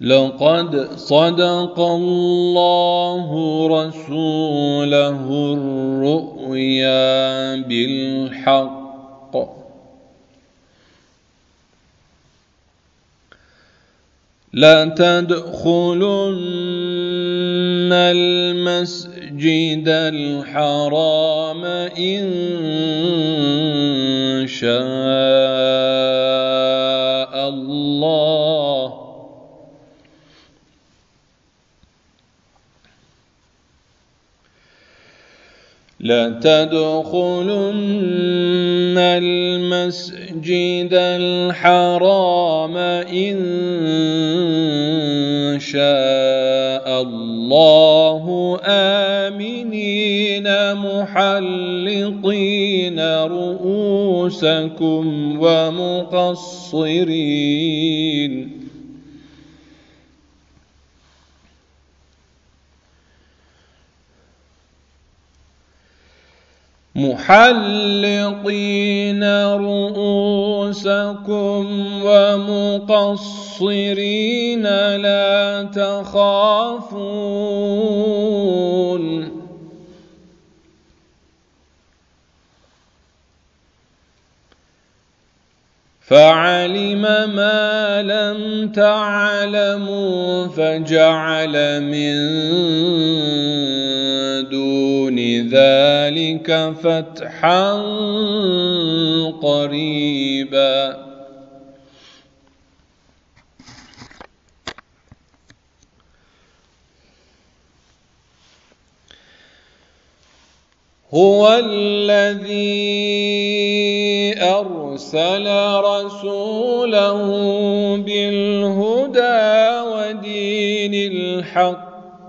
لقد صدق الله رسوله الرؤيا بالحق. لتدخلن المسجد الحرام إن شاء الله. لتدخلن المسجد الحرام إن شاء الله. آمنين محلقين رؤوسكم ومقصرين. محلقين رؤوسكم ومقصرين لا تخافون فعلم ما لم تعلموا فجعل من دون ذلك فتحا قريبا. هو الذي أرسل رسوله بالهدى ودين الحق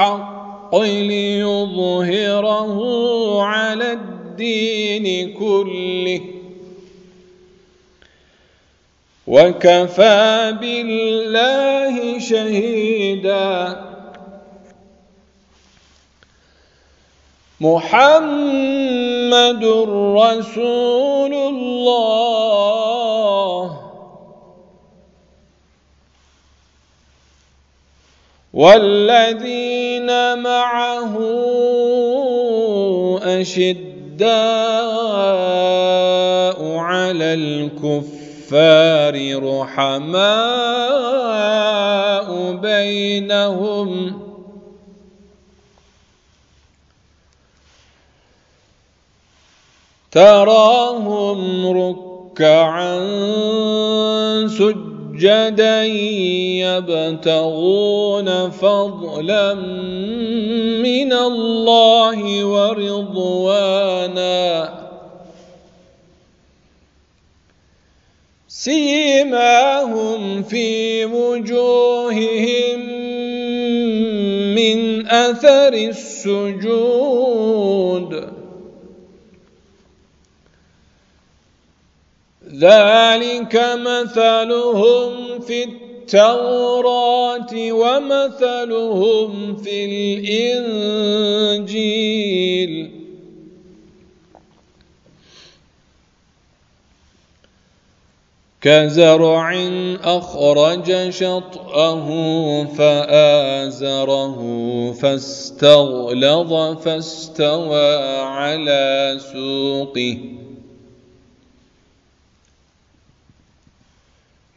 الحق ليظهره على الدين كله وكفى بالله شهيداً محمد رسول الله والذين معه أشداء على الكفار رحماء بينهم تراهم ركعا سجدا يبتغون فضلا من الله ورضوانا. سيماهم في وجوههم من أثر السجود. ذلك مثلهم في التوراة ومثلهم في الإنجيل. كزرع أخرج شطأه فآزره فاستغلظ فاستوى على سوقه.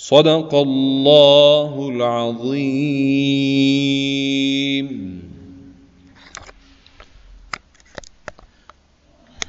صدق الله العظيم.